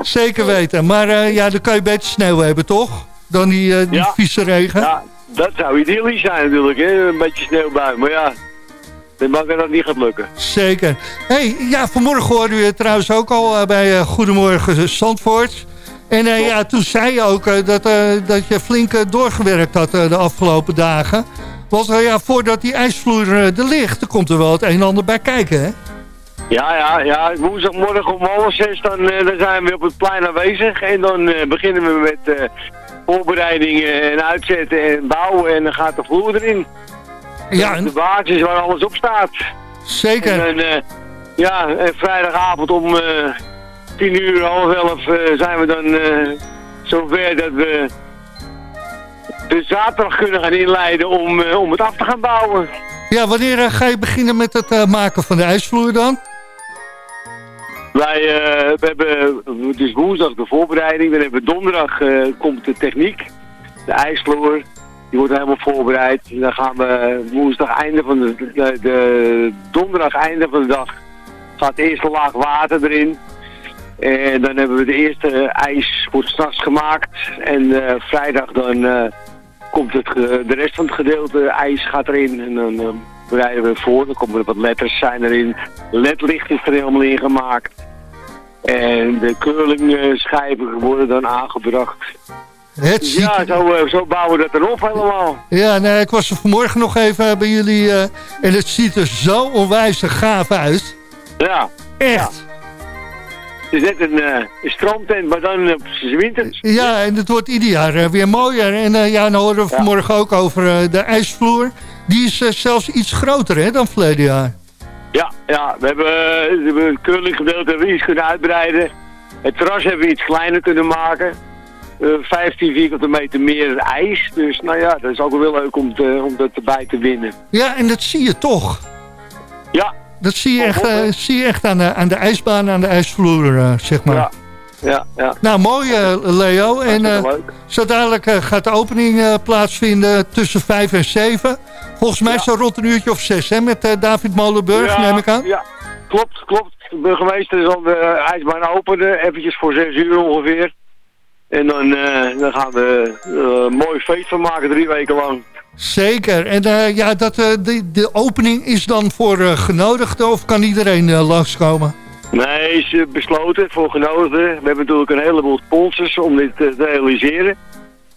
Zeker weten. Maar ja, dan kan je beter sneeuw hebben, toch? Dan die, die Ja. vieze regen. ja, dat zou idyllisch zijn natuurlijk, hè. Een beetje sneeuwbui, maar ja. Ik denk dat dat niet gaat lukken. Zeker. hey, ja, vanmorgen hoorde je trouwens ook al eh, bij eh, Goedemorgen Zandvoort. En eh, ja, toen zei je ook dat, dat je flink doorgewerkt had de afgelopen dagen. Want ja, voordat die ijsvloer er ligt, er komt er wel het een en ander bij kijken, hè? Ja, ja, ja. Woensdagmorgen om half zes, dan, dan zijn we op het plein aanwezig. En dan beginnen we met voorbereidingen en uitzetten en bouwen. En dan gaat de vloer erin. Ja, is de basis waar alles op staat. zeker. En, eh, ja, en vrijdagavond om eh, tien uur, half elf eh, zijn we dan zover dat we de zaterdag kunnen gaan inleiden om, om het af te gaan bouwen. Ja, wanneer ga je beginnen met het maken van de ijsvloer dan? Wij we hebben, het is woensdag de voorbereiding, dan hebben we donderdag komt de techniek, de ijsvloer. Die wordt helemaal voorbereid. En dan gaan we woensdag einde van de, de, de donderdag einde van de dag gaat de eerste laag water erin. En dan hebben we de eerste eh, ijs wordt straks gemaakt. En eh, vrijdag dan eh, komt het, de rest van het gedeelte ijs gaat erin. En dan bereiden we voor. Dan komen er wat letters zijn erin. LED-licht is er helemaal in gemaakt. En de curlingschijven worden dan aangebracht. Het ziet, ja, zo, eh, zo bouwen we dat erop helemaal. ja, nee, ik was er vanmorgen nog even bij jullie eh, en het ziet er zo onwijs gaaf uit. Ja, Echt. het is net een, eh, een strandtent, maar dan op z'n winters. Ja, en het wordt ieder jaar eh, weer mooier. En eh, ja, dan horen we vanmorgen ook over eh, de ijsvloer. Die is eh, zelfs iets groter hè, dan verleden jaar. Ja, ja, we hebben, eh, het curlinggedeelte hebben we iets kunnen uitbreiden. Het terras hebben we iets kleiner kunnen maken. Eh 15 vierkante meter meer ijs. Dus nou ja, dat is ook wel leuk om, te, om dat erbij te winnen. Ja, en dat zie je toch. Ja. Dat zie je echt, eh, zie je echt aan, de, aan de ijsbaan, aan de ijsvloer, eh, zeg maar. Ja, ja, ja. Nou, mooi eh, Leo. En eh, zo dadelijk eh, gaat de opening eh, plaatsvinden tussen 5 en 7. Volgens mij zo rond een uurtje of 6, hè, met eh, David Molenburg, ja, neem ik aan. Ja, klopt, klopt. De burgemeester zal de ijsbaan openen, eventjes voor 6 uur ongeveer. En dan, eh, dan gaan we eh, een mooi feest van maken, drie weken lang. Zeker. En eh, ja, dat, de, de opening is dan voor genodigden of kan iedereen langskomen? Nee, is besloten voor genodigden. We hebben natuurlijk een heleboel sponsors om dit te realiseren.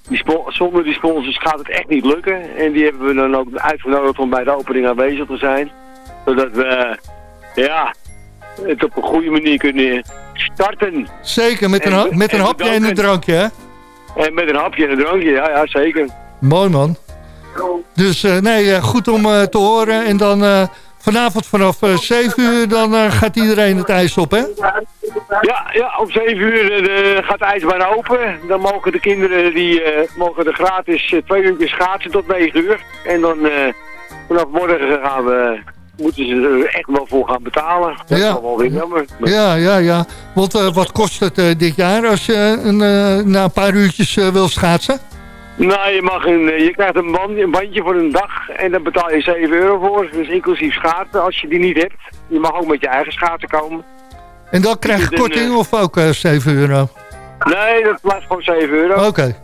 Die zonder die sponsors gaat het echt niet lukken. En die hebben we dan ook uitgenodigd om bij de opening aanwezig te zijn. Zodat we ja, het op een goede manier kunnen Zeker, met een, En- met een en hapje en een drankje, hè? En met een hapje en een drankje, ja, ja zeker. Mooi, man. Dus eh, nee, eh, goed om eh, te horen. En dan vanavond vanaf eh 7 uur, dan gaat iedereen het ijs op, hè? Ja, ja om 7 uur gaat de ijsbaan open. Dan mogen de kinderen die, mogen er gratis twee uurtjes schaatsen tot 9 uur. En dan vanaf morgen gaan we, moeten ze er echt wel voor gaan betalen. Dat is Ja. wel weer jammer. Ja, ja, ja. Want eh, wat kost het eh, dit jaar als je een, eh, na een paar uurtjes wil schaatsen? Nou, je, mag een, je krijgt een, band, een bandje voor een dag en daar betaal je 7 euro voor. Dus inclusief schaatsen als je die niet hebt. Je mag ook met je eigen schaatsen komen. En dan krijg je Is een, korting of ook eh 7 euro? Nee, dat blijft gewoon 7 euro. Oké.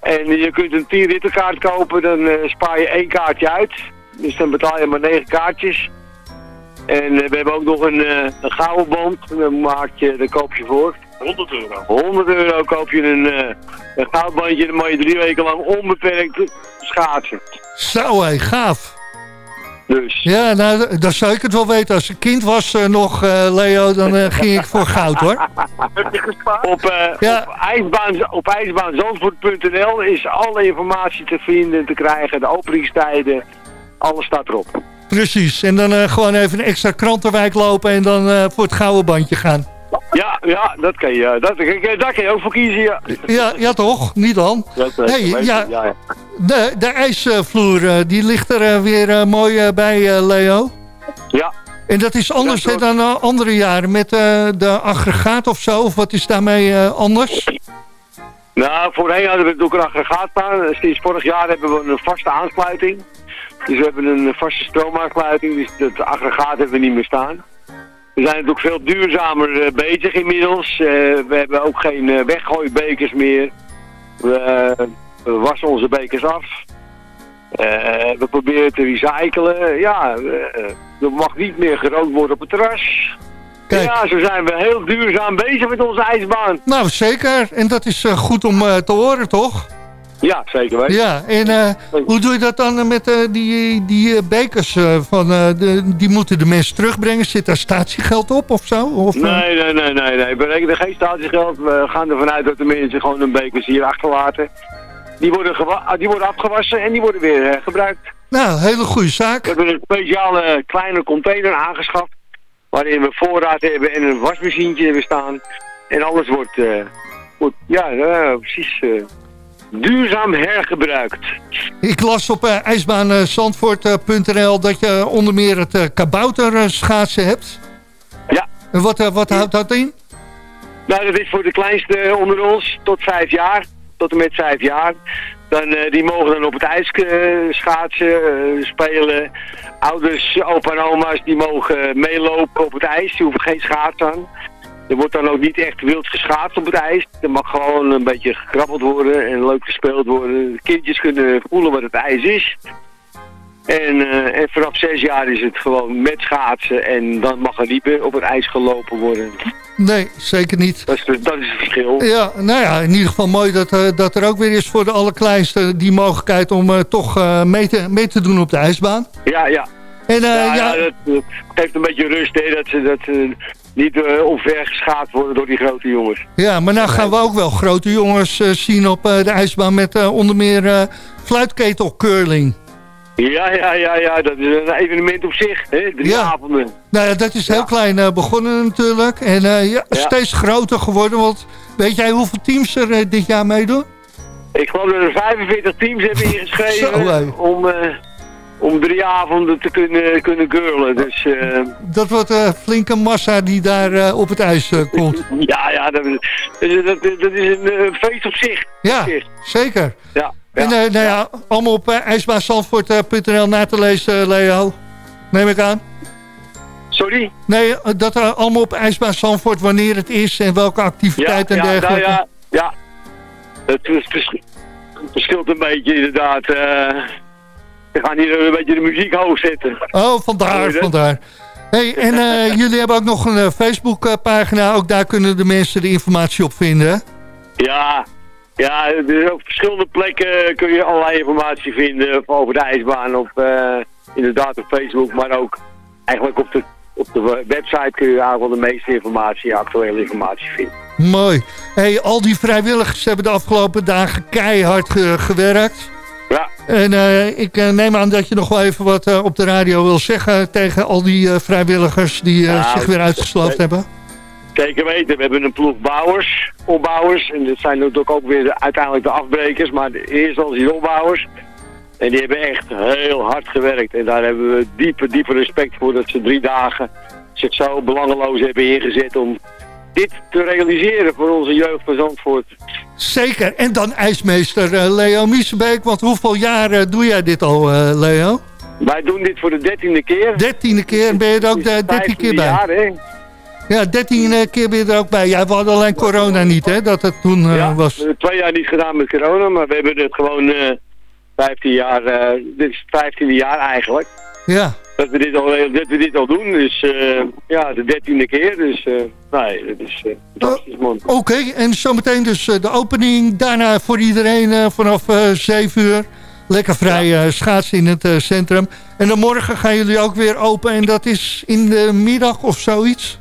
En je kunt een 10 rittenkaart kopen, dan spaar je één kaartje uit. Dus dan betaal je maar 9 kaartjes. En eh, we hebben ook nog een, eh, een gouden band. Dan, maak je, dan koop je voor 100 euro. 100 euro koop je een, eh een goudbandje en dan mag je drie weken lang onbeperkt schaatsen. Zo, hé, gaaf. Dus. Ja, nou, dan zou ik het wel weten. Als ik kind was eh, nog, eh, Leo, dan eh, ging ik voor goud, hoor. Heb je gespaard? Op, eh, op, ijsbaan, op ijsbaanzandvoort.nl is alle informatie te vinden en te krijgen. De openingstijden, alles staat erop. Precies. En dan eh, gewoon even een extra krantenwijk lopen en dan eh, voor het gouden bandje gaan. Ja, ja, dat kan je, dat, daar kan je ook voor kiezen, ja. Ja, ja toch? Niet dan? Eh, Hey, ja. De, de ijsvloer, eh, die ligt er eh, weer eh, mooi eh, bij, eh, Leo. Ja. En dat is anders Ja, dan eh, andere jaren met eh, de aggregaat of zo? Of wat is daarmee eh, anders? Nou, voorheen hadden we natuurlijk een aggregaatsbaan. Sinds vorig jaar hebben we een vaste aansluiting. Dus we hebben een vaste stroomaansluiting, dus dat aggregaat hebben we niet meer staan. We zijn natuurlijk veel duurzamer eh, bezig inmiddels. Eh, we hebben ook geen eh, weggooibekers meer. We, we wassen onze bekers af. We proberen te recyclen. Ja, eh, er mag niet meer gerookt worden op het terras. Ja, zo zijn we heel duurzaam bezig met onze ijsbaan. Nou, zeker. En dat is goed om te horen, toch? Ja, zeker weten. Ja, en eh, hoe doe je dat dan eh, met eh, die, die bekers? van, de, die moeten de mensen terugbrengen. Zit daar statiegeld op of zo? Of? Nee, nee, nee, nee, nee. We rekenen geen statiegeld. We gaan ervan uit dat de mensen gewoon hun bekers hier achterlaten. Die worden, ah, die worden afgewassen en die worden weer gebruikt. Nou, hele goede zaak. We hebben een speciale kleine container aangeschaft. Waarin we voorraad hebben en een wasmachientje hebben staan. En alles wordt, wordt ja, precies duurzaam hergebruikt. Ik las op uh, ijsbaanzandvoort.nl dat je onder meer het uh, kabouter schaatsen hebt. Ja. En wat, uh, wat houdt dat in? Nou, dat is voor de kleinste onder ons tot vijf jaar. Tot en met vijf jaar. Dan, die mogen dan op het ijs schaatsen, spelen. Ouders, opa en oma's, die mogen meelopen op het ijs. Die hoeven geen schaats aan. Er wordt dan ook niet echt wild geschaatst op het ijs. Er mag gewoon een beetje gekrabbeld worden en leuk gespeeld worden. De kindjes kunnen voelen wat het ijs is. En, uh, en vanaf zes jaar is het gewoon met schaatsen en dan mag er niet meer op het ijs gelopen worden. Nee, zeker niet. Dat is, dat is het verschil. Ja, nou ja, in ieder geval mooi dat, uh, dat er ook weer is voor de allerkleinste die mogelijkheid om uh, toch mee, te, mee te doen op de ijsbaan. Ja, ja. En, ja, ja, ja dat, dat, geeft een beetje rust, hè, dat ze, dat ze niet uh, worden door die grote jongens. Ja, maar nou gaan we ook wel grote jongens uh, zien op uh, de ijsbaan met onder meer fluitketelcurling. Ja, ja, ja, ja, dat is een evenement op zich, hè? Drie Ja. avonden. Nou ja, dat is heel klein eh, begonnen natuurlijk. En eh, ja, steeds groter geworden. Want weet jij hoeveel teams er eh, dit jaar meedoen? Ik geloof dat er 45 teams hebben ingeschreven Zo, om, eh, om drie avonden te kunnen, kunnen girlen. Dus eh, Dat wordt een flinke massa die daar eh, op het ijs eh, komt. ja, ja dat, is- dat, dat is een eh, feest op zich. Ja, Op zich. zeker. Ja. En eh, nou ja, allemaal op ijsbaanzandvoort.nl na te lezen, eh, Leo. Neem ik aan. Sorry? Nee, eh, dat er allemaal op ijsbaan Zandvoort wanneer het is en welke activiteit en ja, nou dergelijke. ja, ja. Het, is vers- het verschilt een beetje inderdaad. Eh we gaan hier een beetje de muziek hoog zetten. Oh, vandaar, vandaar. Hey, en eh, jullie hebben ook nog een eh, Facebook-pagina. Ook daar kunnen de mensen de informatie op vinden. Ja, ja dus op verschillende plekken kun je allerlei informatie vinden over de ijsbaan. Op, eh, inderdaad op Facebook, maar ook eigenlijk op de, op de website kun je eigenlijk wel de meeste informatie, actuele informatie vinden. Mooi. Hey, al die vrijwilligers hebben de afgelopen dagen keihard ge- gewerkt. En eh, ik eh, neem aan dat je nog wel even wat eh, op de radio wil zeggen tegen al die vrijwilligers die Ja, zich weer uitgesloofd eh, hebben. Zeker weten, we hebben een ploeg bouwers, opbouwers. En dat zijn natuurlijk ook weer de, uiteindelijk de afbrekers, maar de eerste als die opbouwers. En die hebben echt heel hard gewerkt. En daar hebben we diepe, diepe respect voor dat ze drie dagen zich zo belangeloos hebben ingezet om dit te realiseren voor onze jeugd van Zandvoort. Zeker. En dan ijsmeester eh, Leo Miesenbeek. Want hoeveel jaar eh, doe jij dit al, eh, Leo? Wij doen dit voor de dertiende keer. Dertiende keer. Ben je er ook de dertiende keer bij? Jaar, hè? Ja, dertiende keer ben je er ook bij. Ja, we hadden alleen corona niet, hè? Dat het toen ja, was. we hebben twee jaar niet gedaan met corona, maar we hebben het gewoon eh 15 jaar, dit is het 15e jaar eigenlijk. Ja. Dat we dit al, dat we dit al doen, dus eh, ja, de dertiende keer, dus eh, nee, dat is eh, fantastisch man. Oké, en zometeen dus eh, de opening. Daarna voor iedereen eh, vanaf eh 7 uur. Lekker vrij eh, schaatsen in het eh, centrum. En dan morgen gaan jullie ook weer open. En dat is in de middag of zoiets?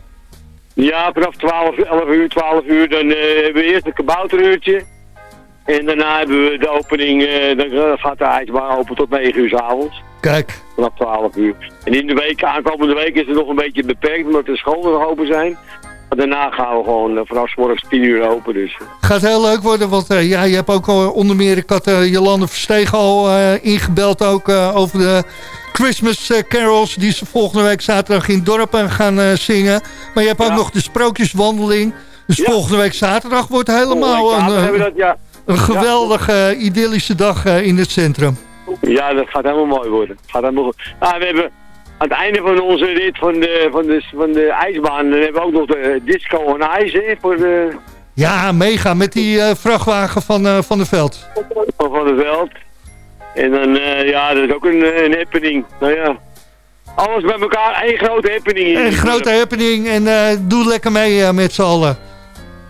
Ja, vanaf 12, 11 uur, 12 uur, dan eh, hebben we eerst een kabouteruurtje. En daarna hebben we de opening, eh, dan gaat de ijsbaan open tot 9 uur 's avonds. Kijk. Vanaf 12 uur. En in de week, aankomende week is het nog een beetje beperkt, omdat de scholen nog open zijn. Maar daarna gaan we gewoon eh, vanaf 's morgens 10 uur open, dus... Gaat heel leuk worden, want eh, ja, je hebt ook al onder meer... Ik had Jolande Verstegen al ingebeld ook over de Christmas carols... die ze volgende week zaterdag in dorpen gaan zingen. Maar je hebt ook nog de sprookjeswandeling. Dus volgende week zaterdag wordt helemaal week een, hebben we dat, ja. Een geweldige eh, idyllische dag eh, in het centrum. Ja, dat gaat helemaal mooi worden. Gaat helemaal goed. Ah, we hebben aan het einde van onze rit van de, van de, van de ijsbaan, dan hebben we ook nog de disco on ice, hè, voor de, Ja, mega, met die eh, vrachtwagen van, eh, van de veld. van Van der Veld. En dan, eh, ja, dat is ook een, een happening. Nou ja, alles bij elkaar, één grote happening. Een grote happening en eh, doe lekker mee eh, met z'n allen.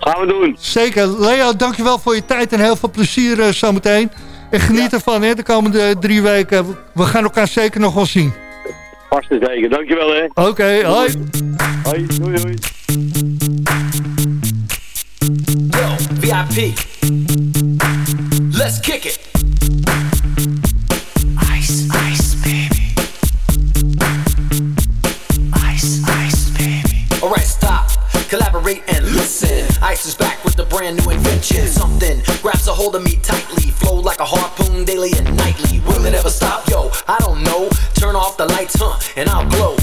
Gaan we doen. Zeker. Leo, dankjewel voor je tijd en heel veel plezier eh, zometeen. En geniet ervan hè, de komende drie weken. We gaan elkaar zeker nog wel zien. Vast en zeker. Dankjewel, hè. Oké, hoi. Hoi, doei, doei. Yo, VIP. Let's kick it. Invention. Something grabs a hold of me tightly. Flow like a harpoon daily and nightly. Will it ever stop? Yo, I don't know. Turn off the lights, huh? And I'll glow.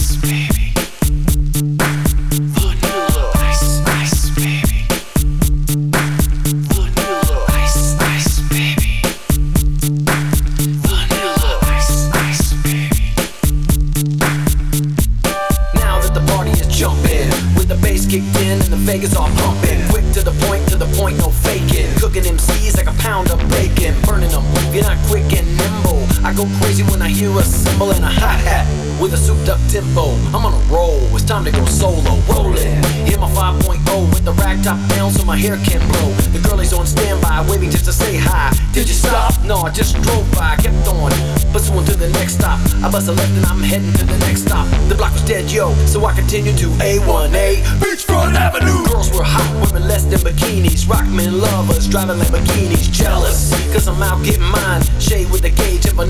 Vegas all pumping, quick to the point, to the point, no faking. Cooking MCs like a pound of bacon. Burning them, you're not quick and nimble. I go crazy when I hear a cymbal and a hi-hat with a souped up tempo. I'm on a roll, it's time to go solo. Rolling, hit my 5.0 with the rag top down so my hair can blow. The girlies on standby, waving just to say hi. Did you stop? No, I just drove by, kept on. Pursuing to the next stop. I bust a left and I'm heading to the next stop. The block was dead, yo, so I continued to A1A. Beachfront Avenue. Girls were hot, women less than bikinis. Rockmen lovers, driving Lamborghinis. Jealous, cause I'm out getting mine. Shade with the gauge and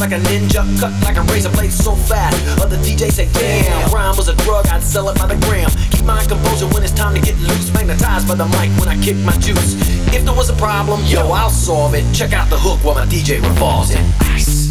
like a ninja Cut like a razor blade so fast. Other DJs say damn Rhyme was a drug I'd sell it by the gram. Keep my composure when it's time to get loose. Magnetized by the mic when I kick my juice. If there was a problem Yo, I'll solve it. Check out the hook while my DJ revolves it. Ice,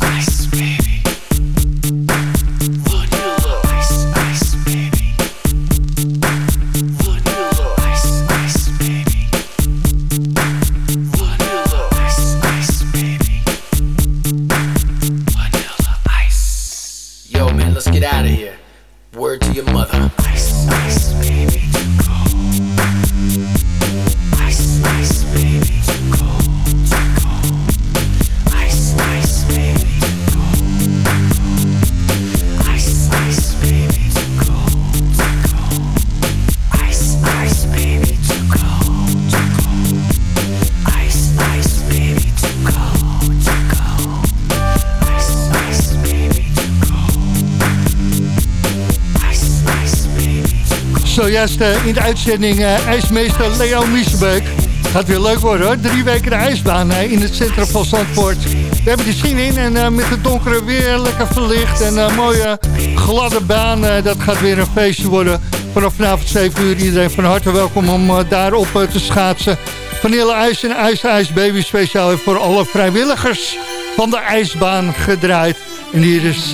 Zojuist eh, in de uitzending eh, ijsmeester Leo Miesenbeuk. Gaat weer leuk worden hoor. Drie weken de ijsbaan eh, in het centrum van Zandvoort. We hebben er zin in en met het donkere weer lekker verlicht. En een mooie gladde baan. dat gaat weer een feestje worden. Vanaf vanavond 7 uur iedereen van harte welkom om daarop te schaatsen. Vanille IJs en IJs IJs Baby speciaal voor alle vrijwilligers van de ijsbaan gedraaid. En hier is...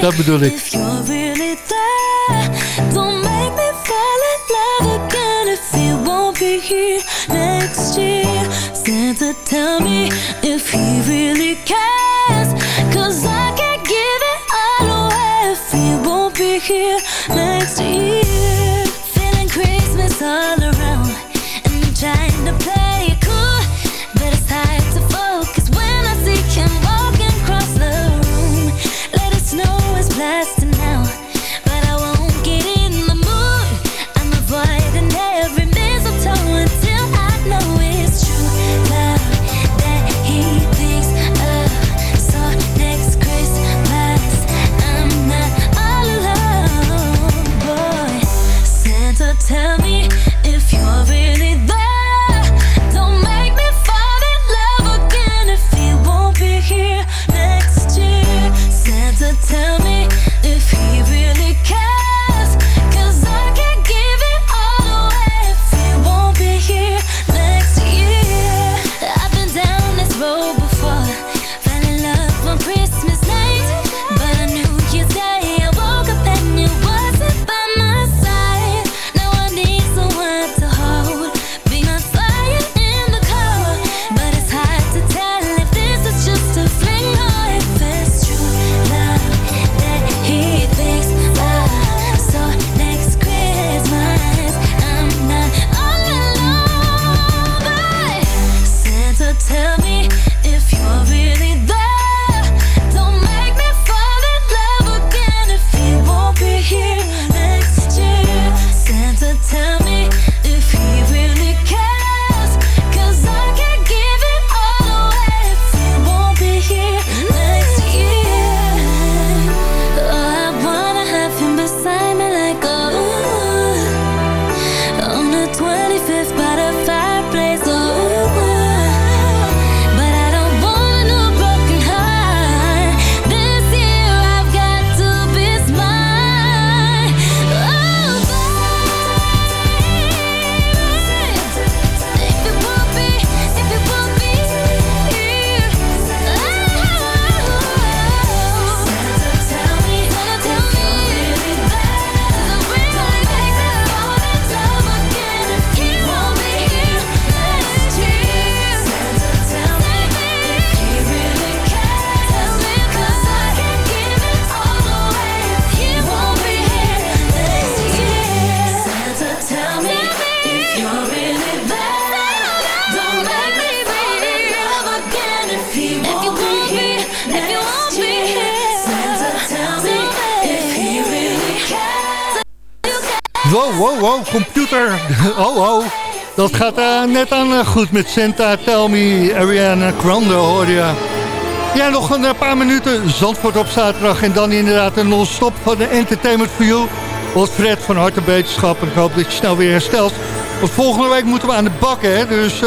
Dat bedoel ik. Tell me if he really cares. Net aan eh, goed met Santa, Tell Me, Ariana Grande hoor je. Ja, nog een eh, paar minuten Zandvoort op zaterdag. En dan inderdaad een non-stop van de Entertainment for You. Wat Fred van harte beterschap. En ik hoop dat je snel weer herstelt. Want volgende week moeten we aan de bak, hè. Dus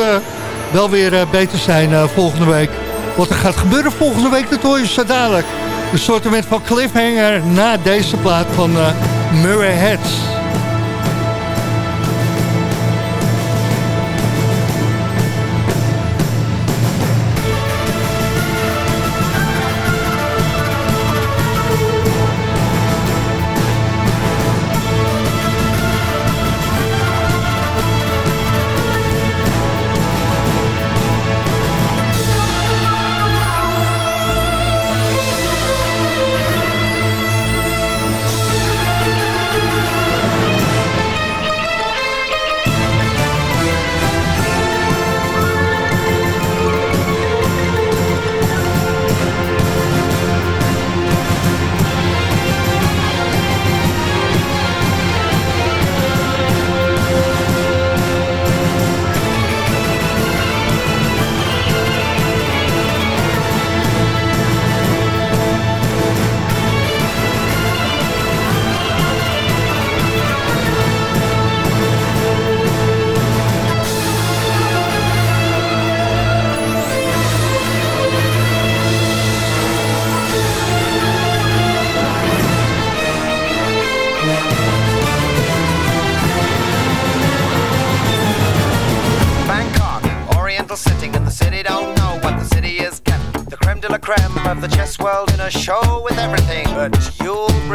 wel weer beter zijn volgende week. Wat er gaat gebeuren volgende week, dat hoor je zo dadelijk. Een soort van cliffhanger na deze plaat van Murray Heads.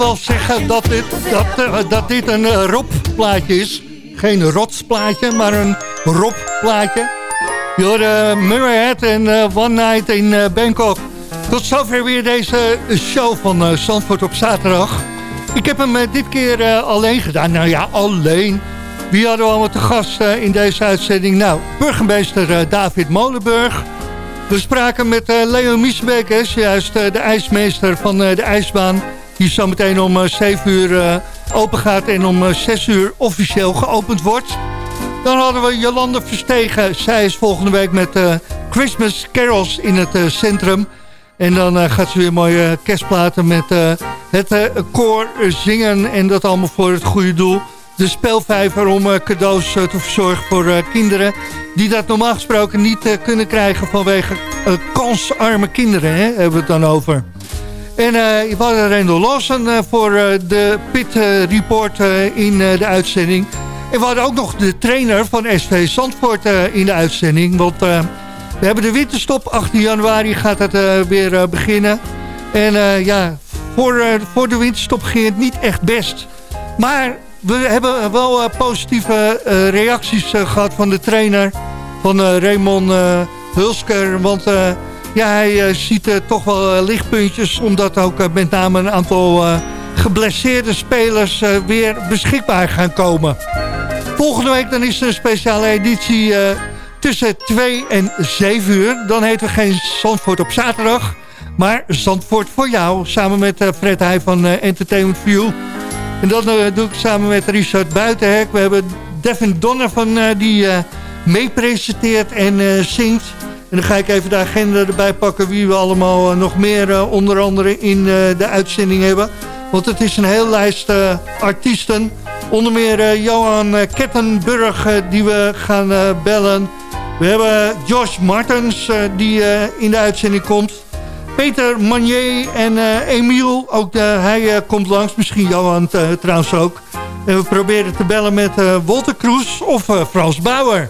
Wel zeggen dat dit, dat, uh, dat dit een uh, Rob-plaatje is. Geen rotsplaatje, maar een Rob-plaatje. Je hoorde Murray Head en One Night in Bangkok. Tot zover weer deze show van Zandvoort op zaterdag. Ik heb hem dit keer alleen gedaan. Nou ja, alleen. Wie hadden we allemaal te gast in deze uitzending? Nou, burgemeester David Molenburg. We spraken met Leo Miesbeek, juist de ijsmeester van de ijsbaan. Die zometeen om 7 uur open gaat en om 6 uur officieel geopend wordt. Dan hadden we Jolande Verstegen. Zij is volgende week met Christmas Carols in het centrum. En dan gaat ze weer mooie kerstplaten met het koor zingen. En dat allemaal voor het goede doel. De speelvijver om cadeaus te verzorgen voor kinderen. Die dat normaal gesproken niet kunnen krijgen vanwege kansarme kinderen. Hè, hebben we het dan over. En uh, we hadden Rendel Lawson voor de Pit Report in de uitzending. En we hadden ook nog de trainer van SV Zandvoort in de uitzending. Want we hebben de winterstop. 18 januari gaat het weer beginnen. En ja, voor, voor de winterstop ging het niet echt best. Maar we hebben wel positieve reacties gehad van de trainer. Van Raymond Hulsker. Want ja, hij ziet toch wel lichtpuntjes. Omdat ook met name een aantal geblesseerde spelers weer beschikbaar gaan komen. Volgende week dan is er een speciale editie tussen 2 en 7 uur. Dan heet we geen Zandvoort op zaterdag, maar Zandvoort voor jou. Samen met Fred Heij van Entertainment View. En dat doe ik samen met Richard Buitenhek. We hebben Devin Donner van die meepresenteert en zingt. En dan ga ik even de agenda erbij pakken wie we allemaal nog meer onder andere in de uitzending hebben. Want het is een hele lijst artiesten Onder meer Johan Kettenburg die we gaan bellen. We hebben Josh Martens die in de uitzending komt. Peter Manier en Emiel, ook hij komt langs. Misschien Johan trouwens ook. En we proberen te bellen met Wolter Kroes of Frans Bauer.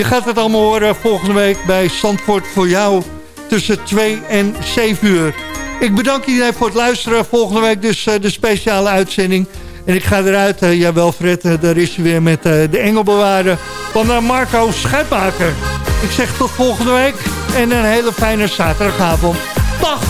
Je gaat het allemaal horen volgende week bij Zandvoort voor jou tussen 2 en 7 uur. Ik bedank iedereen voor het luisteren. Volgende week dus de speciale uitzending... En ik ga eruit, uh, jawel Fred, uh, daar is hij weer met de engelbewaarder van Marco Schuitmaker. Ik zeg tot volgende week en een hele fijne zaterdagavond. Dag!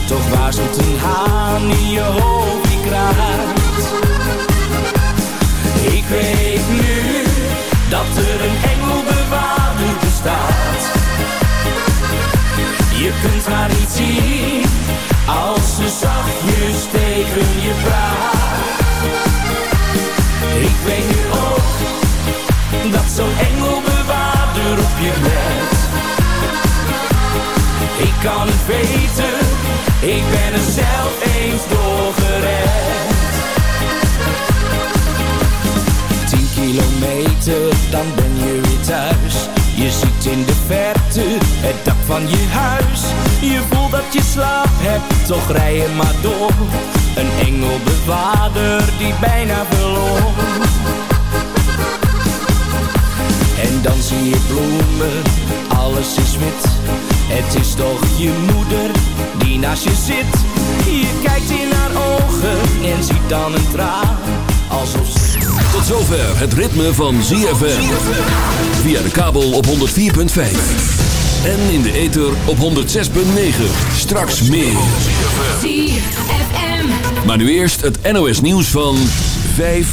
Toch waarschuwt een haan in je hoofd die kraait. Ik weet nu, dat er een engelbewaarder bestaat. Je kunt haar niet zien, als ze zachtjes tegen je praat. Ik weet nu ook dat zo'n engelbewaarder op je let. Ik kan het weten, ik ben er zelf eens doorgered. Tien kilometer, dan ben je weer thuis. Je ziet in de verte het dak van je huis. Je voelt dat je slaap hebt, toch rij je maar door een engelbewaarder die bijna verloor. En dan zie je bloemen, alles is wit. Het is toch je moeder die naast je zit. Je kijkt in haar ogen en ziet dan een traan. Alsof ze... Tot zover het ritme van ZFM. Via de kabel op 104.5. En in de ether op 106.9. Straks meer. Maar nu eerst het NOS nieuws van 5